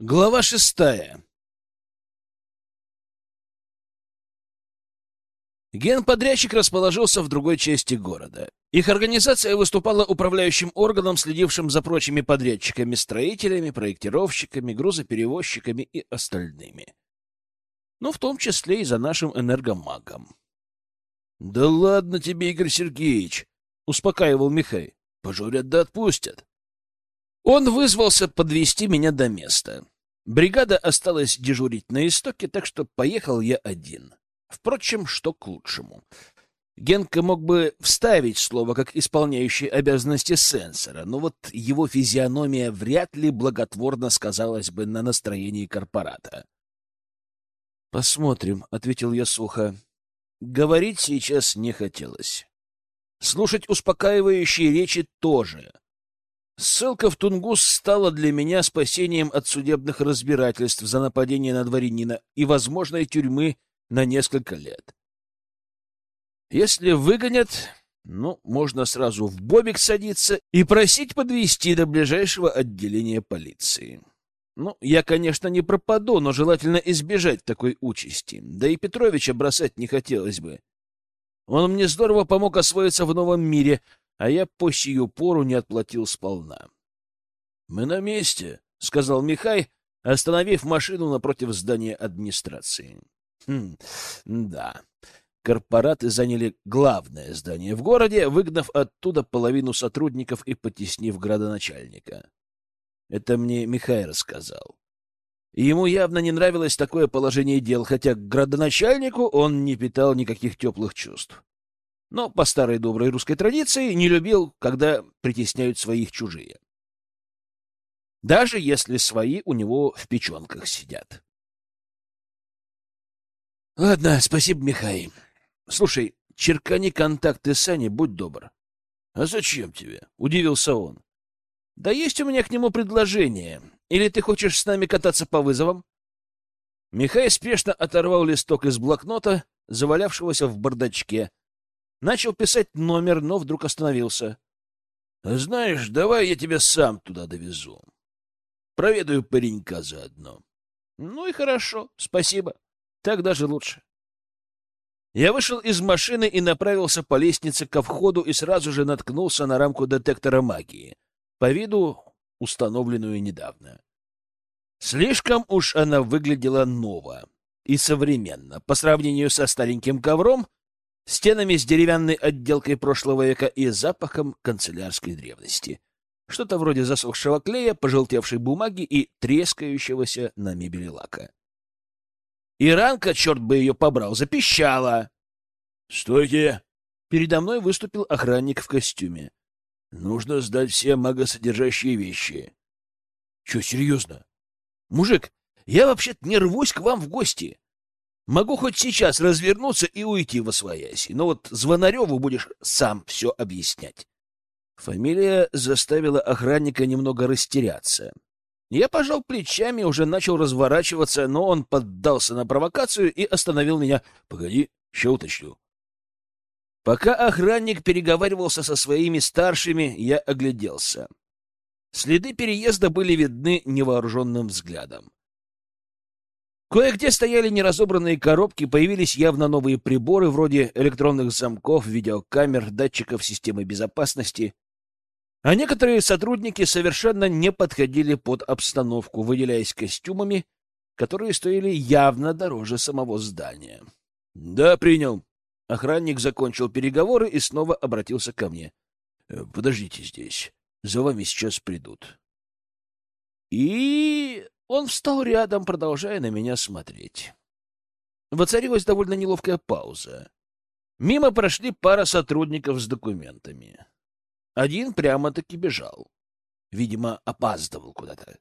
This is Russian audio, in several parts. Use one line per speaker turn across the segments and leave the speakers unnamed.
Глава шестая. Генподрядчик расположился в другой части города. Их организация выступала управляющим органом, следившим за прочими подрядчиками, строителями, проектировщиками, грузоперевозчиками и остальными. Ну, в том числе и за нашим энергомагом. — Да ладно тебе, Игорь Сергеевич! — успокаивал Михай. — Пожурят да отпустят. Он вызвался подвести меня до места. Бригада осталась дежурить на истоке, так что поехал я один. Впрочем, что к лучшему. Генка мог бы вставить слово как исполняющий обязанности сенсора, но вот его физиономия вряд ли благотворно сказалась бы на настроении корпората. «Посмотрим», — ответил я сухо. Говорить сейчас не хотелось. Слушать успокаивающие речи тоже. Ссылка в Тунгус стала для меня спасением от судебных разбирательств за нападение на дворянина и возможной тюрьмы на несколько лет. Если выгонят, ну, можно сразу в бобик садиться и просить подвести до ближайшего отделения полиции. Ну, я, конечно, не пропаду, но желательно избежать такой участи. Да и Петровича бросать не хотелось бы. Он мне здорово помог освоиться в новом мире, а я по сию пору не отплатил сполна. — Мы на месте, — сказал Михай, остановив машину напротив здания администрации. Хм, да. Корпораты заняли главное здание в городе, выгнав оттуда половину сотрудников и потеснив градоначальника. Это мне Михай рассказал. Ему явно не нравилось такое положение дел, хотя к градоначальнику он не питал никаких теплых чувств но по старой доброй русской традиции не любил, когда притесняют своих чужие. Даже если свои у него в печенках сидят. Ладно, спасибо, Михай. Слушай, черкани контакты Сани, будь добр. А зачем тебе? Удивился он. Да есть у меня к нему предложение. Или ты хочешь с нами кататься по вызовам? Михай спешно оторвал листок из блокнота, завалявшегося в бардачке, Начал писать номер, но вдруг остановился. — Знаешь, давай я тебя сам туда довезу. Проведаю паренька заодно. — Ну и хорошо, спасибо. Так даже лучше. Я вышел из машины и направился по лестнице ко входу и сразу же наткнулся на рамку детектора магии, по виду установленную недавно. Слишком уж она выглядела ново и современно по сравнению со стареньким ковром, стенами с деревянной отделкой прошлого века и запахом канцелярской древности. Что-то вроде засохшего клея, пожелтевшей бумаги и трескающегося на мебели лака. Иранка, черт бы ее побрал, запищала. «Стойте!» Передо мной выступил охранник в костюме. «Нужно сдать все магосодержащие вещи». «Че, серьезно? Мужик, я вообще-то не рвусь к вам в гости. Могу хоть сейчас развернуться и уйти во свояси, но вот Звонареву будешь сам все объяснять. Фамилия заставила охранника немного растеряться. Я пожал плечами, уже начал разворачиваться, но он поддался на провокацию и остановил меня. — Погоди, еще уточню. Пока охранник переговаривался со своими старшими, я огляделся. Следы переезда были видны невооруженным взглядом. Кое-где стояли неразобранные коробки, появились явно новые приборы вроде электронных замков, видеокамер, датчиков системы безопасности. А некоторые сотрудники совершенно не подходили под обстановку, выделяясь костюмами, которые стоили явно дороже самого здания. «Да, принял». Охранник закончил переговоры и снова обратился ко мне. «Э, «Подождите здесь. За вами сейчас придут». И он встал рядом, продолжая на меня смотреть. Воцарилась довольно неловкая пауза. Мимо прошли пара сотрудников с документами. Один прямо-таки бежал. Видимо, опаздывал куда-то.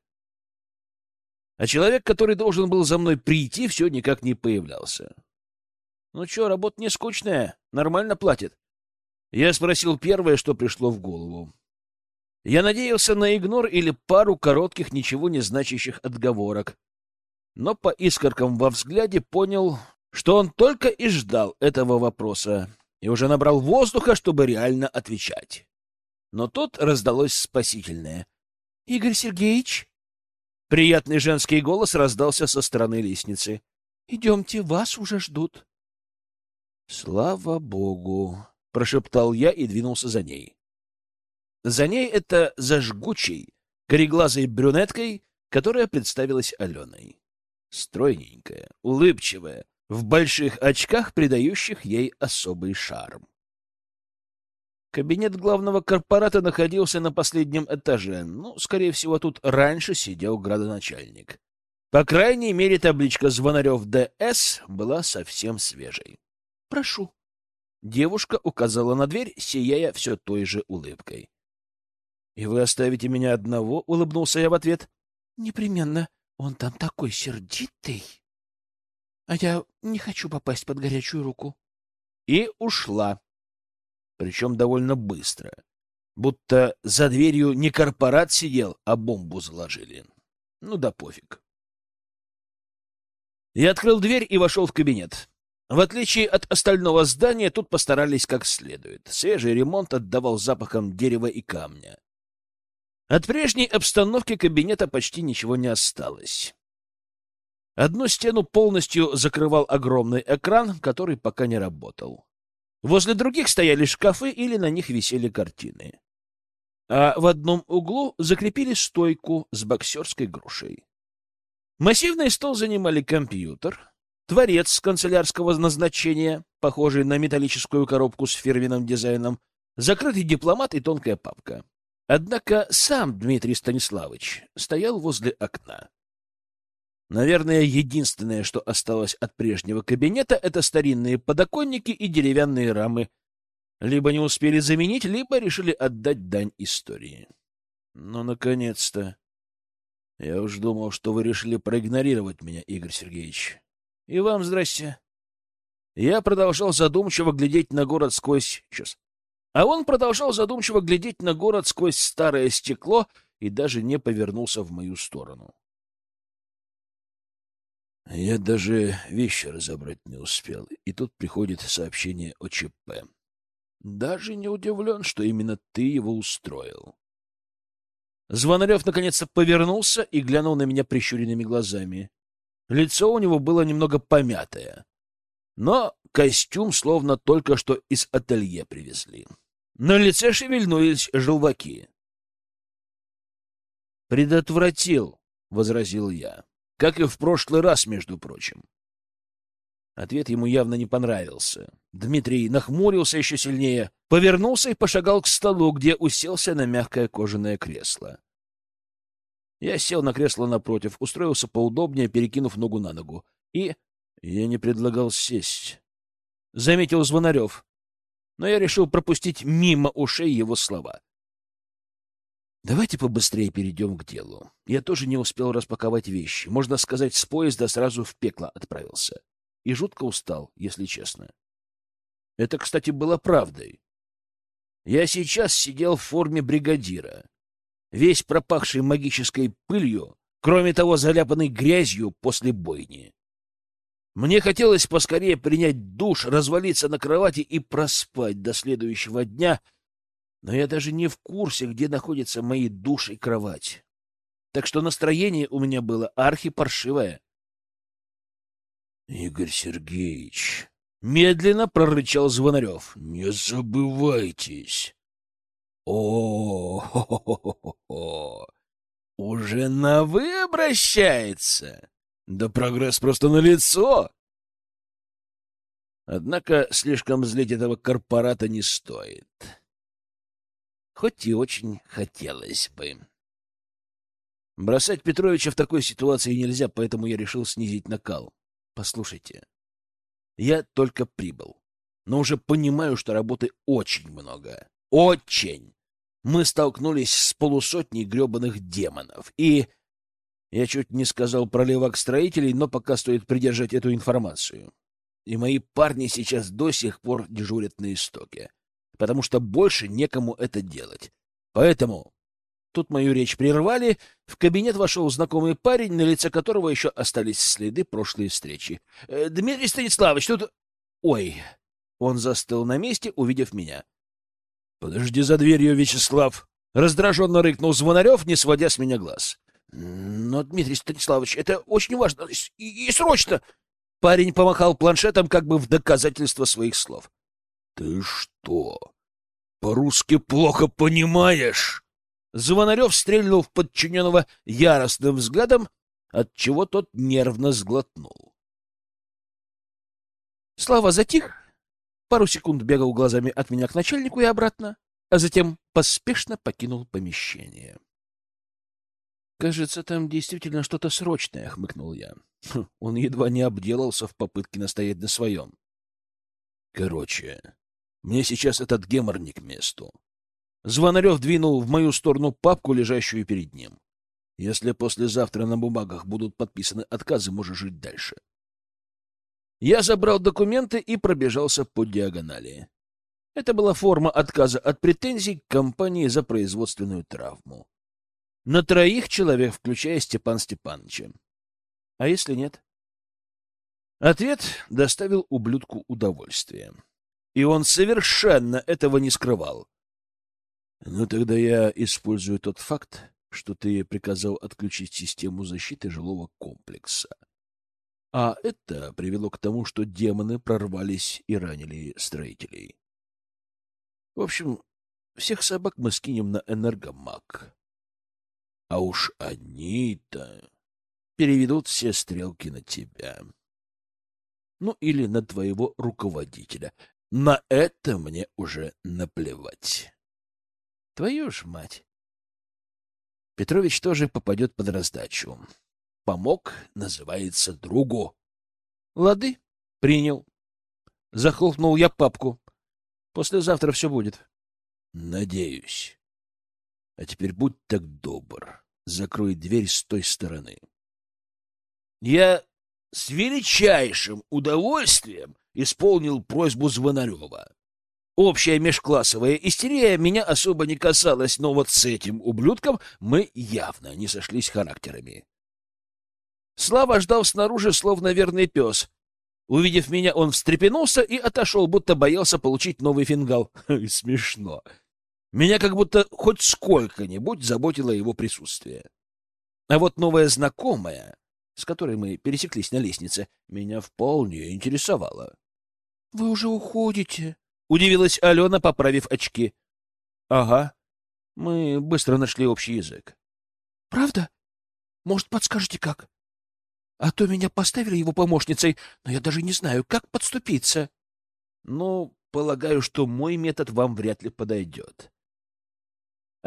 А человек, который должен был за мной прийти, все никак не появлялся. «Ну что, работа не скучная, нормально платит?» Я спросил первое, что пришло в голову. Я надеялся на игнор или пару коротких, ничего не значащих отговорок. Но по искоркам во взгляде понял, что он только и ждал этого вопроса и уже набрал воздуха, чтобы реально отвечать. Но тут раздалось спасительное. — Игорь Сергеевич? Приятный женский голос раздался со стороны лестницы. «Идемте, вас уже ждут». «Слава богу!» — прошептал я и двинулся за ней. За ней это за жгучей, кореглазой брюнеткой, которая представилась Аленой. Стройненькая, улыбчивая, в больших очках, придающих ей особый шарм. Кабинет главного корпората находился на последнем этаже. Ну, скорее всего, тут раньше сидел градоначальник. По крайней мере, табличка «Звонарев ДС» была совсем свежей. «Прошу». Девушка указала на дверь, сияя все той же улыбкой. «И вы оставите меня одного?» — улыбнулся я в ответ. «Непременно. Он там такой сердитый. А я не хочу попасть под горячую руку». И ушла причем довольно быстро. Будто за дверью не корпорат сидел, а бомбу заложили. Ну да пофиг. Я открыл дверь и вошел в кабинет. В отличие от остального здания, тут постарались как следует. Свежий ремонт отдавал запахом дерева и камня. От прежней обстановки кабинета почти ничего не осталось. Одну стену полностью закрывал огромный экран, который пока не работал. Возле других стояли шкафы или на них висели картины. А в одном углу закрепили стойку с боксерской грушей. Массивный стол занимали компьютер, творец канцелярского назначения, похожий на металлическую коробку с фирменным дизайном, закрытый дипломат и тонкая папка. Однако сам Дмитрий Станиславович стоял возле окна. Наверное, единственное, что осталось от прежнего кабинета, это старинные подоконники и деревянные рамы. Либо не успели заменить, либо решили отдать дань истории. Ну, наконец-то. Я уж думал, что вы решили проигнорировать меня, Игорь Сергеевич. И вам здрасте. Я продолжал задумчиво глядеть на город сквозь... Сейчас. А он продолжал задумчиво глядеть на город сквозь старое стекло и даже не повернулся в мою сторону. Я даже вещи разобрать не успел, и тут приходит сообщение о ЧП. Даже не удивлен, что именно ты его устроил. Звонарев наконец-то повернулся и глянул на меня прищуренными глазами. Лицо у него было немного помятое, но костюм словно только что из ателье привезли. На лице шевельнулись желваки. «Предотвратил», — возразил я. Как и в прошлый раз, между прочим. Ответ ему явно не понравился. Дмитрий нахмурился еще сильнее, повернулся и пошагал к столу, где уселся на мягкое кожаное кресло. Я сел на кресло напротив, устроился поудобнее, перекинув ногу на ногу. И я не предлагал сесть. Заметил Звонарев. Но я решил пропустить мимо ушей его слова. Давайте побыстрее перейдем к делу. Я тоже не успел распаковать вещи. Можно сказать, с поезда сразу в пекло отправился. И жутко устал, если честно. Это, кстати, было правдой. Я сейчас сидел в форме бригадира, весь пропахший магической пылью, кроме того, заляпанный грязью после бойни. Мне хотелось поскорее принять душ, развалиться на кровати и проспать до следующего дня — но я даже не в курсе, где находятся мои душ и кровать. Так что настроение у меня было архипаршивое. — Игорь Сергеевич, — медленно прорычал Звонарев, — не забывайтесь. О, -хо -хо -хо уже на «вы» обращается? Да прогресс просто на лицо. Однако слишком злить этого корпората не стоит хоть и очень хотелось бы. Бросать Петровича в такой ситуации нельзя, поэтому я решил снизить накал. Послушайте, я только прибыл, но уже понимаю, что работы очень много. Очень! Мы столкнулись с полусотней гребаных демонов, и... Я чуть не сказал про левак строителей, но пока стоит придержать эту информацию. И мои парни сейчас до сих пор дежурят на истоке потому что больше некому это делать. Поэтому тут мою речь прервали, в кабинет вошел знакомый парень, на лице которого еще остались следы прошлой встречи. «Э, «Дмитрий Станиславович, тут...» «Ой!» Он застыл на месте, увидев меня. «Подожди за дверью, Вячеслав!» Раздраженно рыкнул Звонарев, не сводя с меня глаз. Но, Дмитрий Станиславович, это очень важно и, и срочно. Парень помахал планшетом как бы в доказательство своих слов.
Ты что, по-русски плохо понимаешь?
Звонарев стрельнул в подчиненного яростным взглядом, отчего тот нервно сглотнул. Слава затих, пару секунд бегал глазами от меня к начальнику и обратно, а затем поспешно покинул помещение. «Кажется, там действительно что-то срочное», — хмыкнул я. Хм, он едва не обделался в попытке настоять на своем.
«Короче, мне сейчас этот гемор не к месту».
Звонарев двинул в мою сторону папку, лежащую перед ним. «Если послезавтра на бумагах будут подписаны отказы, можешь жить дальше». Я забрал документы и пробежался по диагонали. Это была форма отказа от претензий к компании за производственную травму. На троих человек, включая Степан Степановича. А если нет? Ответ доставил ублюдку удовольствие. И он совершенно этого не скрывал.
Ну, тогда я использую тот факт, что ты приказал отключить систему защиты жилого комплекса. А это привело к тому, что демоны прорвались и ранили строителей. В общем, всех собак мы скинем на энергомаг. А уж они-то переведут все стрелки на тебя. Ну, или на твоего руководителя. На это мне уже наплевать.
Твою ж мать! Петрович тоже попадет под раздачу. Помог, называется, другу. Лады, принял. Захлопнул я папку. Послезавтра все будет.
Надеюсь. А теперь будь так добр. Закрой дверь с той стороны.
Я с величайшим удовольствием исполнил просьбу Звонарева. Общая межклассовая истерия меня особо не касалась, но вот с этим ублюдком мы явно не сошлись характерами. Слава ждал снаружи, словно верный пес, Увидев меня, он встрепенулся и отошел, будто боялся получить новый фингал. Смешно. Меня как будто хоть сколько-нибудь заботило его присутствие. А вот новая знакомая, с которой мы пересеклись на лестнице, меня вполне интересовала. — Вы уже уходите? — удивилась Алена, поправив очки. — Ага. Мы быстро нашли общий язык. — Правда? Может, подскажете, как? А то меня поставили его помощницей, но я даже не знаю, как подступиться. Ну, полагаю, что мой метод вам вряд ли подойдет.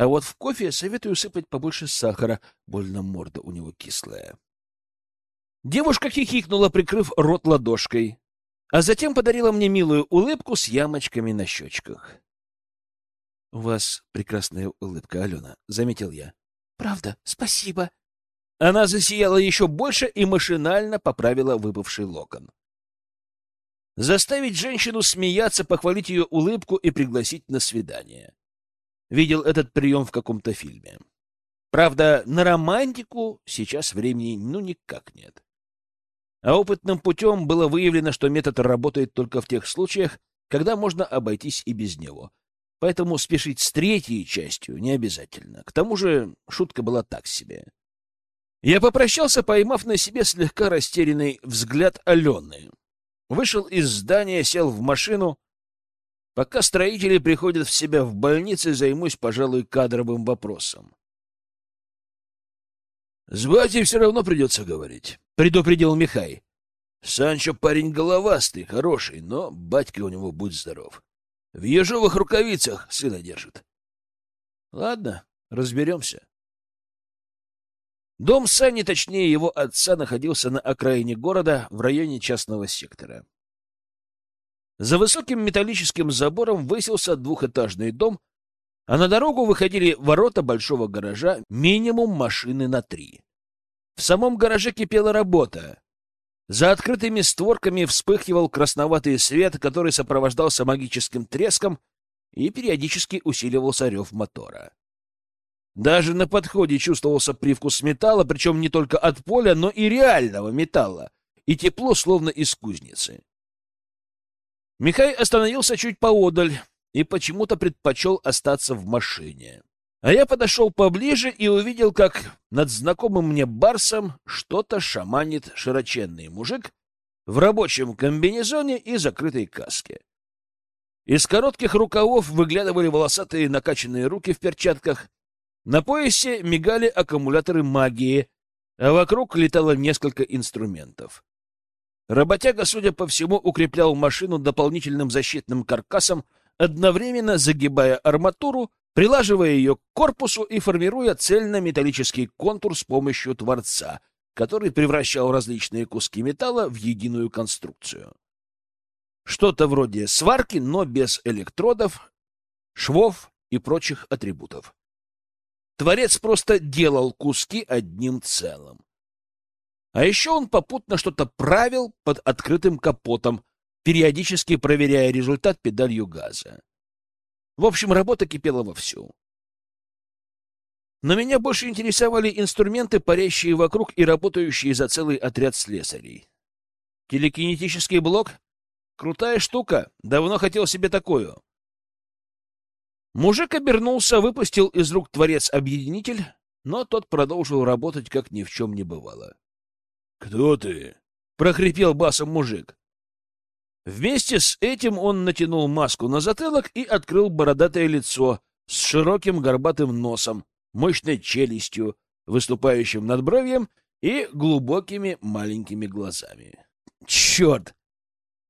А вот в кофе советую сыпать побольше сахара, больно морда у него кислая. Девушка хихикнула, прикрыв рот ладошкой, а затем подарила мне милую улыбку с ямочками на щечках. — У вас прекрасная улыбка, Алена, — заметил я. — Правда, спасибо, она засияла еще больше и машинально поправила выпавший локон. Заставить женщину смеяться, похвалить ее улыбку и пригласить на свидание. Видел этот прием в каком-то фильме. Правда, на романтику сейчас времени ну никак нет. А опытным путем было выявлено, что метод работает только в тех случаях, когда можно обойтись и без него. Поэтому спешить с третьей частью не обязательно. К тому же шутка была так себе. Я попрощался, поймав на себе слегка растерянный взгляд Алены. Вышел из здания, сел в машину. Пока строители приходят в себя в больнице, займусь, пожалуй, кадровым вопросом.
— С батей все равно придется говорить, — предупредил Михай. — Санчо парень головастый, хороший, но батька у него будь здоров. В ежовых рукавицах сына держит.
— Ладно, разберемся. Дом Сани, точнее его отца, находился на окраине города, в районе частного сектора. За высоким металлическим забором высился двухэтажный дом, а на дорогу выходили ворота большого гаража, минимум машины на три. В самом гараже кипела работа. За открытыми створками вспыхивал красноватый свет, который сопровождался магическим треском и периодически усиливался рев мотора. Даже на подходе чувствовался привкус металла, причем не только от поля, но и реального металла, и тепло, словно из кузницы. Михай остановился чуть поодаль и почему-то предпочел остаться в машине. А я подошел поближе и увидел, как над знакомым мне барсом что-то шаманит широченный мужик в рабочем комбинезоне и закрытой каске. Из коротких рукавов выглядывали волосатые накачанные руки в перчатках. На поясе мигали аккумуляторы магии, а вокруг летало несколько инструментов. Работяга, судя по всему, укреплял машину дополнительным защитным каркасом, одновременно загибая арматуру, прилаживая ее к корпусу и формируя цельно-металлический контур с помощью творца, который превращал различные куски металла в единую конструкцию. Что-то вроде сварки, но без электродов, швов и прочих атрибутов. Творец просто делал куски одним целым. А еще он попутно что-то правил под открытым капотом, периодически проверяя результат педалью газа. В общем, работа кипела вовсю. Но меня больше интересовали инструменты, парящие вокруг и работающие за целый отряд слесарей. Телекинетический блок Крутая штука. Давно хотел себе такую. Мужик обернулся, выпустил из рук творец-объединитель, но тот продолжил работать, как ни в чем не бывало.
— Кто ты?
— прохрипел басом мужик. Вместе с этим он натянул маску на затылок и открыл бородатое лицо с широким горбатым носом, мощной челюстью, выступающим над бровьем и глубокими маленькими глазами. Черт!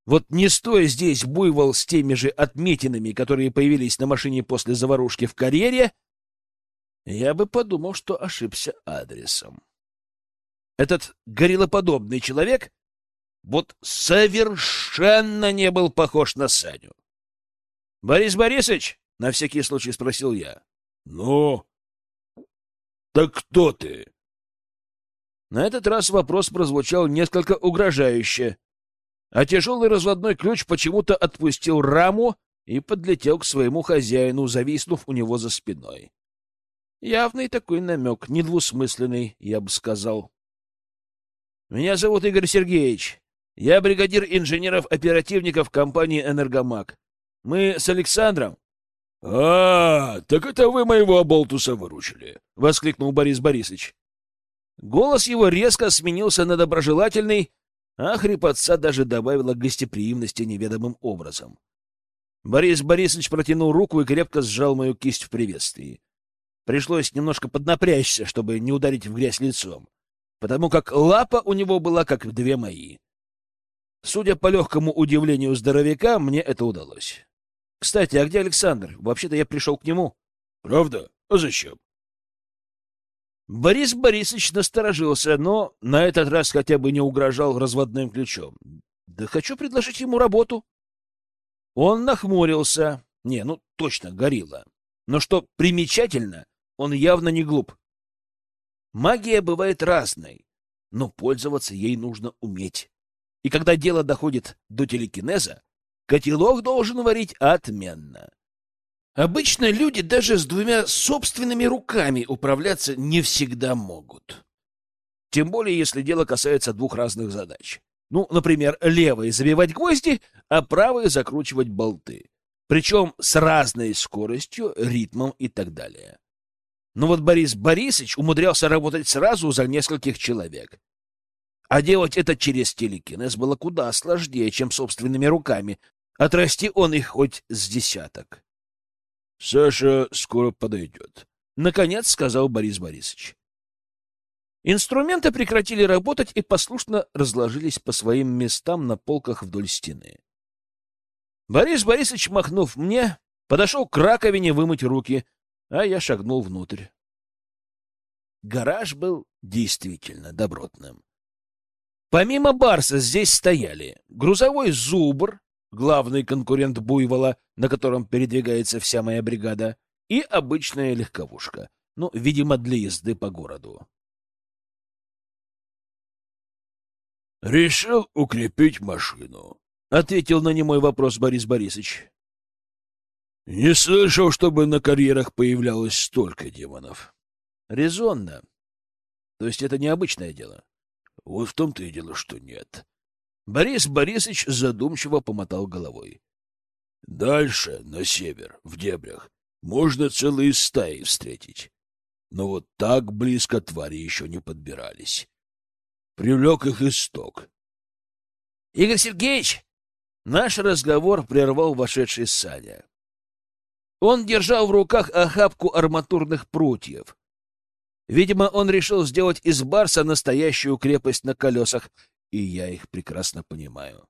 Вот не стоя здесь буйвол с теми же отметинами, которые появились на машине после заварушки в карьере, я бы подумал, что ошибся адресом. Этот гориллоподобный человек вот совершенно не был похож на Саню. — Борис Борисович? — на всякий случай спросил я.
— Ну? Так кто ты?
На этот раз вопрос прозвучал несколько угрожающе а тяжелый разводной ключ почему-то отпустил раму и подлетел к своему хозяину, зависнув у него за спиной. Явный такой намек, недвусмысленный, я бы сказал. «Меня зовут Игорь Сергеевич. Я бригадир инженеров-оперативников компании «Энергомаг». Мы с Александром...»
«А, так это вы моего оболтуса выручили!» — воскликнул Борис Борисович.
Голос его резко сменился на доброжелательный, а хрипотца даже добавила гостеприимности неведомым образом. Борис Борисович протянул руку и крепко сжал мою кисть в приветствии. Пришлось немножко поднапрячься, чтобы не ударить в грязь лицом, потому как лапа у него была как две мои. Судя по легкому удивлению здоровяка, мне это удалось. Кстати, а где Александр? Вообще-то я пришел к нему.
— Правда? А зачем?
Борис Борисович насторожился, но на этот раз хотя бы не угрожал разводным ключом. Да хочу предложить ему работу. Он нахмурился. Не, ну точно, горилла. Но что примечательно, он явно не глуп. Магия бывает разной, но пользоваться ей нужно уметь. И когда дело доходит до телекинеза, котелок должен варить отменно. Обычно люди даже с двумя собственными руками управляться не всегда могут. Тем более, если дело касается двух разных задач. Ну, например, левой забивать гвозди, а правой закручивать болты. Причем с разной скоростью, ритмом и так далее. Но вот Борис Борисович умудрялся работать сразу за нескольких человек. А делать это через телекинез было куда сложнее, чем собственными руками. Отрасти он их хоть с десяток.
Саша скоро подойдет.
Наконец сказал Борис Борисович. Инструменты прекратили работать и послушно разложились по своим местам на полках вдоль стены. Борис Борисович, махнув мне, подошел к раковине вымыть руки, а я шагнул внутрь. Гараж был действительно добротным. Помимо Барса здесь стояли грузовой «Зубр», главный конкурент Буйвола, на котором передвигается вся моя бригада, и обычная легковушка, ну, видимо, для езды по городу.
«Решил укрепить машину», —
ответил на немой вопрос Борис Борисович.
«Не слышал, чтобы на карьерах появлялось столько демонов».
«Резонно. То есть это необычное дело?»
«Вот в том-то и дело, что нет.
Борис Борисович задумчиво помотал головой.
Дальше, на север, в дебрях, можно целые стаи встретить. Но вот так близко твари еще не подбирались. Привлек их исток.
— Игорь Сергеевич! Наш разговор прервал вошедший Саня. Он держал в руках охапку арматурных прутьев. Видимо, он решил сделать из Барса настоящую крепость на колесах, и я их прекрасно понимаю.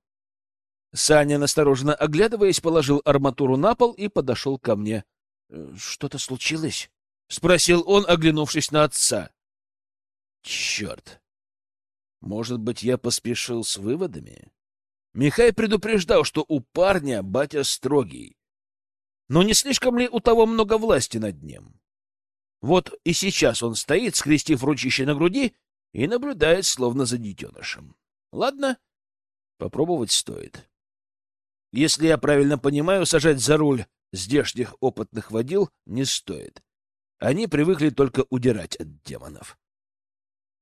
Саня, настороженно оглядываясь, положил арматуру на пол и подошел ко мне. «Э, — Что-то случилось? — спросил он, оглянувшись на отца. — Черт! Может быть, я поспешил с выводами? Михай предупреждал, что у парня батя строгий. Но не слишком ли у того много власти над ним? Вот и сейчас он стоит, скрестив ручище на груди, и наблюдает, словно за детенышем. Ладно, попробовать стоит. Если я правильно понимаю, сажать за руль здешних опытных водил не стоит. Они привыкли только удирать от демонов.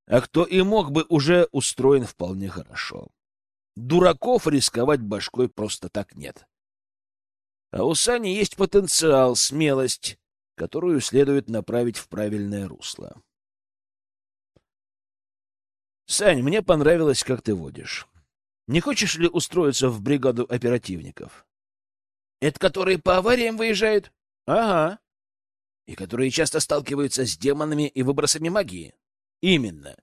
А кто и мог бы, уже устроен вполне хорошо. Дураков рисковать башкой просто так нет. А у Сани есть потенциал, смелость, которую следует направить в правильное русло. Сань, мне понравилось, как ты водишь. Не хочешь ли устроиться в бригаду оперативников? Это которые по авариям выезжают? Ага. И которые часто сталкиваются с демонами и выбросами магии? Именно.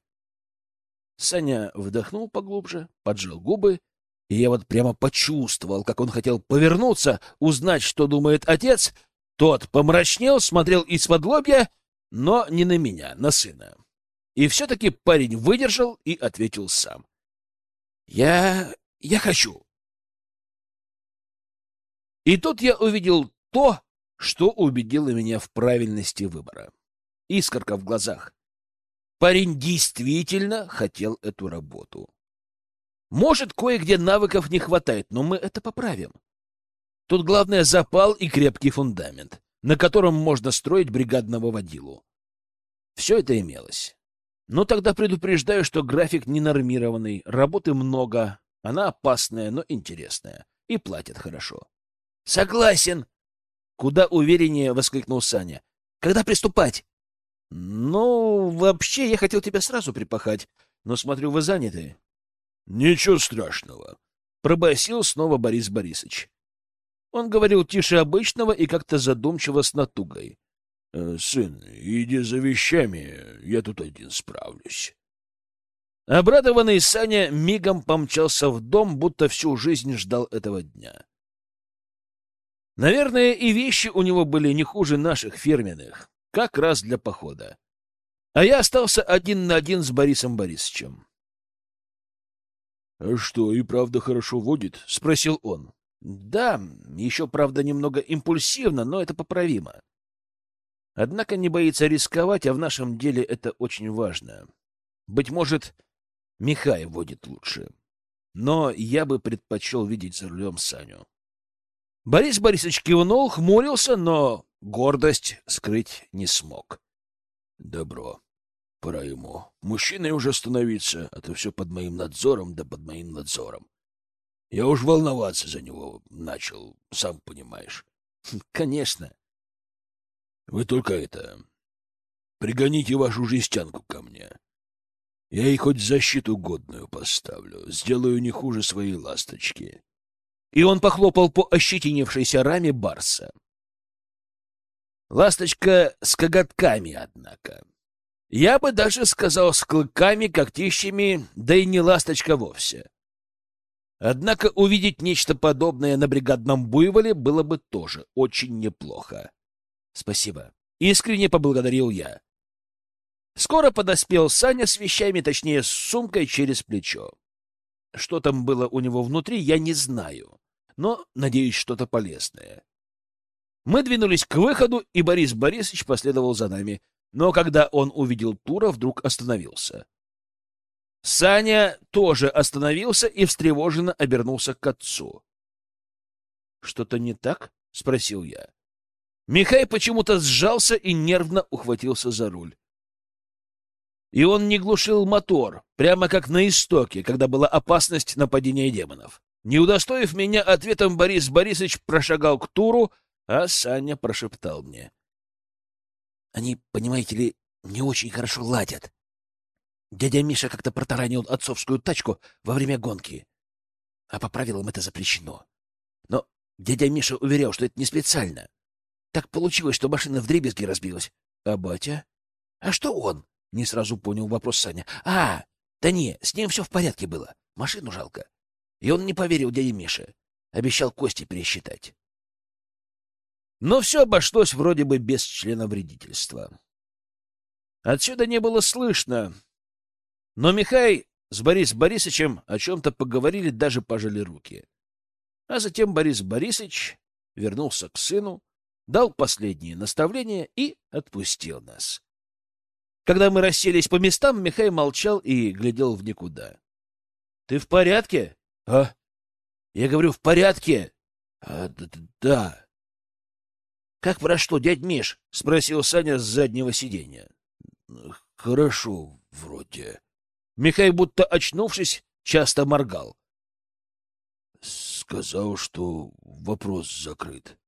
Саня вдохнул поглубже, поджал губы, и я вот прямо почувствовал, как он хотел повернуться, узнать, что думает отец. Тот помрачнел, смотрел из-под лобья, но не на меня, на сына. И все-таки парень выдержал и ответил сам. Я... я хочу. И тут я увидел то, что убедило меня в правильности выбора. Искорка в глазах. Парень действительно хотел эту работу. Может, кое-где навыков не хватает, но мы это поправим. Тут главное запал и крепкий фундамент, на котором можно строить бригадного водилу. Все это имелось. Но тогда предупреждаю, что график ненормированный, работы много, она опасная, но интересная. И платят хорошо. — Согласен! — куда увереннее воскликнул Саня. — Когда приступать? — Ну, вообще, я хотел тебя сразу припахать, но смотрю, вы заняты. — Ничего страшного, — пробасил снова Борис Борисович. Он говорил тише обычного и как-то задумчиво с натугой. Э, — Сын, иди за вещами, я тут один справлюсь. Обрадованный Саня мигом помчался в дом, будто всю жизнь ждал этого дня. Наверное, и вещи у него были не хуже наших фирменных, как раз для похода. А я остался один на один с Борисом Борисовичем. — что, и правда хорошо водит? — спросил он. — Да, еще, правда, немного импульсивно, но это поправимо. Однако не боится рисковать, а в нашем деле это очень важно. Быть может, Михай водит лучше. Но я бы предпочел видеть за рулем Саню. Борис Борисович кивнул, хмурился, но гордость скрыть не смог. Добро. Пора ему. Мужчиной уже становиться, а то все под моим надзором, да под моим надзором. Я уж волноваться за него начал, сам понимаешь. Конечно. Вы только это... Пригоните вашу жестянку ко мне. Я ей хоть защиту годную поставлю, сделаю не хуже своей ласточки. И он похлопал по ощетинившейся раме барса. Ласточка с коготками, однако. Я бы даже сказал, с клыками, когтищами, да и не ласточка вовсе. Однако увидеть нечто подобное на бригадном буйволе было бы тоже очень неплохо. Спасибо. Искренне поблагодарил я. Скоро подоспел Саня с вещами, точнее, с сумкой через плечо. Что там было у него внутри, я не знаю, но, надеюсь, что-то полезное. Мы двинулись к выходу, и Борис Борисович последовал за нами, но когда он увидел Тура, вдруг остановился. Саня тоже остановился и встревоженно обернулся к отцу. — Что-то не так? — спросил я. Михай почему-то сжался и нервно ухватился за руль. И он не глушил мотор, прямо как на истоке, когда была опасность нападения демонов. Не удостоив меня ответом, Борис Борисович прошагал к Туру, А Саня прошептал мне.
Они, понимаете ли, не очень хорошо ладят. Дядя Миша как-то протаранил отцовскую тачку во время гонки. А по правилам это запрещено. Но дядя Миша уверял, что это не специально. Так получилось, что машина в дребезги разбилась. А батя? А что он? Не сразу понял вопрос Саня. А, да не, с ним все в порядке было. Машину жалко. И он не поверил дяде Мише. Обещал кости пересчитать.
Но все обошлось вроде бы без члена вредительства. Отсюда не было слышно. Но Михай с Борис Борисовичем о чем-то поговорили, даже пожали руки. А затем Борис Борисович вернулся к сыну, дал последние наставления и отпустил нас. Когда мы расселись по местам, Михай молчал и глядел в никуда. — Ты в порядке? — А? — Я говорю, в порядке. А, — Да. — Как про что, дядь Миш? — спросил Саня с заднего сиденья. — Хорошо, вроде. Михай, будто очнувшись, часто моргал. — Сказал, что вопрос закрыт.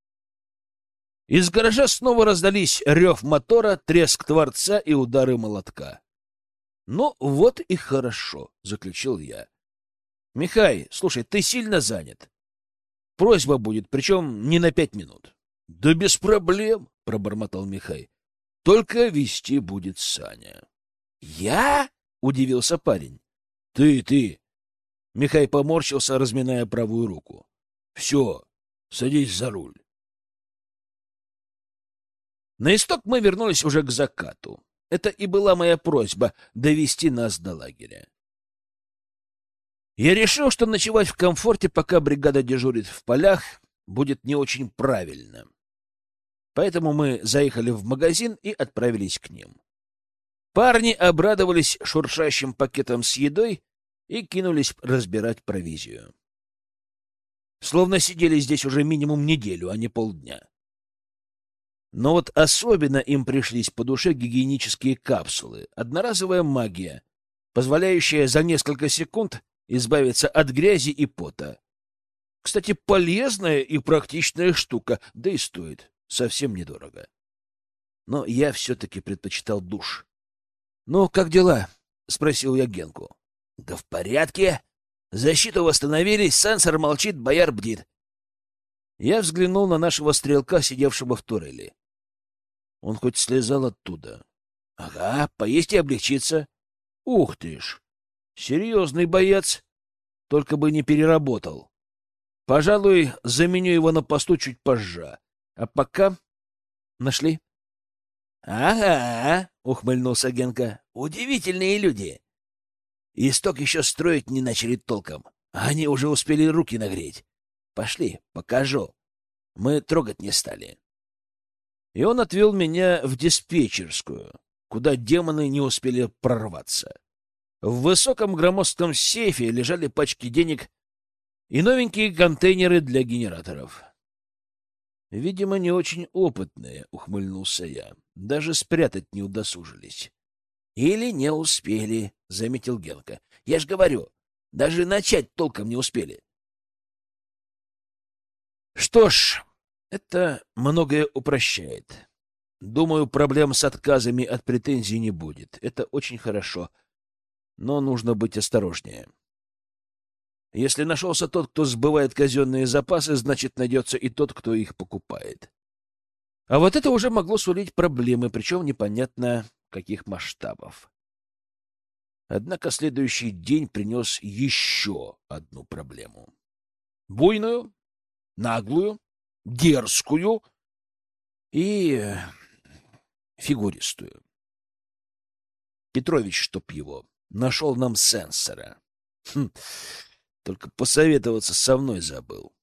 Из гаража снова раздались рев мотора, треск творца и удары молотка. — Ну, вот и хорошо, — заключил я. — Михай, слушай, ты сильно занят. Просьба будет, причем не на пять минут. — Да без проблем, — пробормотал Михай. — Только вести будет Саня. — Я? — удивился парень. — Ты, ты. Михай поморщился, разминая правую руку. — Все, садись за руль. На исток мы вернулись уже к закату. Это и была моя просьба — довести нас до лагеря. Я решил, что ночевать в комфорте, пока бригада дежурит в полях, будет не очень правильно. Поэтому мы заехали в магазин и отправились к ним. Парни обрадовались шуршащим пакетом с едой и кинулись разбирать провизию. Словно сидели здесь уже минимум неделю, а не полдня. Но вот особенно им пришлись по душе гигиенические капсулы, одноразовая магия, позволяющая за несколько секунд избавиться от грязи и пота. Кстати, полезная и практичная штука, да и стоит совсем недорого. Но я все-таки предпочитал душ. — Ну, как дела? — спросил я Генку. — Да в порядке. Защиту восстановили, сенсор молчит, бояр бдит. Я взглянул на нашего стрелка, сидевшего в турели. Он хоть слезал оттуда. Ага, поесть и облегчиться. Ух ты ж! Серьезный боец. Только бы не переработал. Пожалуй, заменю его на посту чуть позже. А пока... Нашли? — Ага, — ухмыльнулся Генка. — Удивительные люди. Исток еще строить не начали толком. Они уже успели руки нагреть. Пошли, покажу. Мы трогать не стали и он отвел меня в диспетчерскую, куда демоны не успели прорваться. В высоком громоздком сейфе лежали пачки денег и новенькие контейнеры для генераторов. «Видимо, не очень опытные», — ухмыльнулся я. «Даже спрятать не удосужились». «Или не успели», — заметил Гелка. «Я ж говорю, даже начать толком не успели». «Что ж, это многое упрощает. Думаю, проблем с отказами от претензий не будет. Это очень хорошо. Но нужно быть осторожнее. Если нашелся тот, кто сбывает казенные запасы, значит, найдется и тот, кто их покупает. А вот это уже могло сулить проблемы, причем непонятно каких масштабов. Однако следующий день принес еще одну проблему. Буйную, наглую, дерзкую и э, фигуристую. Петрович, чтоб его, нашел нам сенсора. Хм, только посоветоваться со мной забыл.